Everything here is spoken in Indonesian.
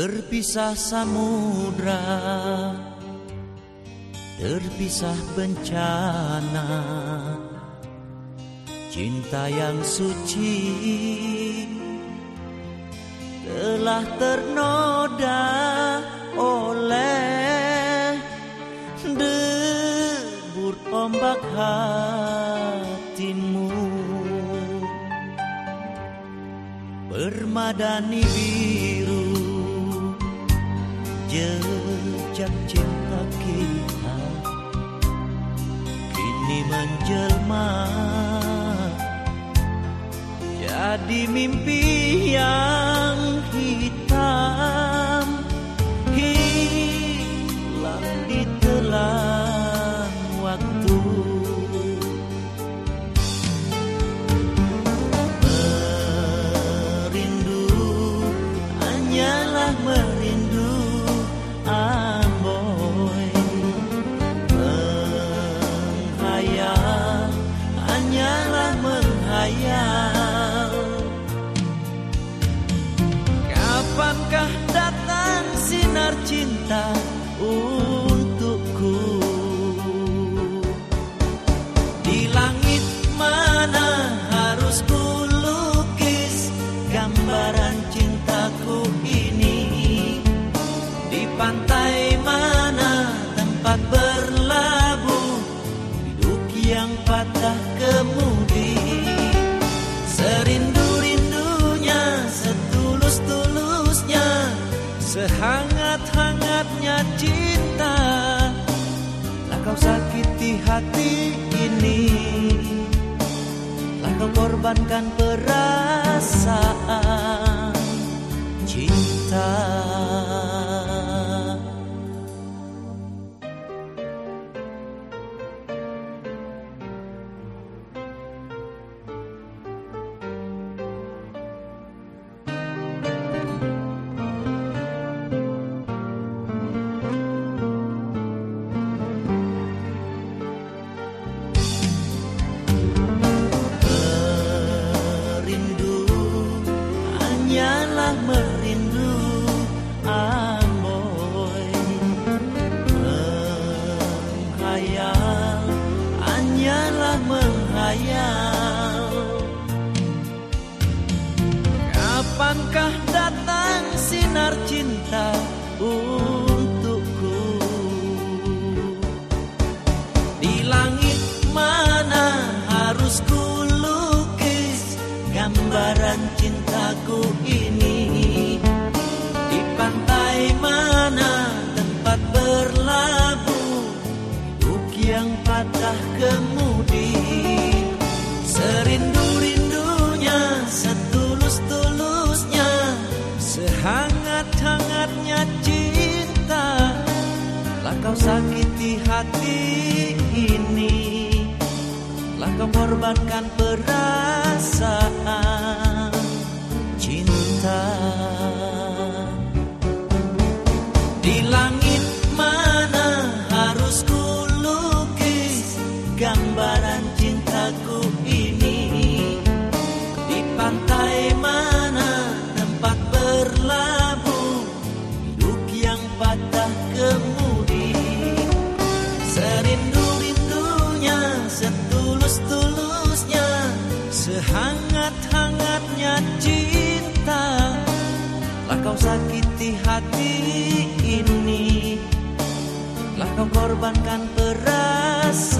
Terpisah samudra Terpisah bencana Cinta yang suci Telah ternoda oleh Debur ombak hatimu. Permadani biru Jejak cinta kita Kini menjelma. Jadi mimpi yang Sehangat-hangatnya cinta. Lah kau sakiti hati ini. Lah kau korbankan perasaan merindu Amboy Menghayal hanyalah menghayal. Kapankah datang sinar cinta untukku? Di langit mana harus ku lukis gambaran cintaku ini mana tempat berlabuh Hidup yang patah kemudi Serindu-rindunya, setulus-tulusnya Sehangat-hangatnya cinta. Lah kau sakiti hati ini Lah kau korbankan perasaan cinta Di langit mana harus ku lukis Gambaran cintaku ini? Di pantai mana tempat berlabuh Hidup yang patah kemudi? Serindu-rindunya, setulus-tulusnya Sehangat-hangatnya cinta kau sakiti hati ini. Lah kau korbankan perasaan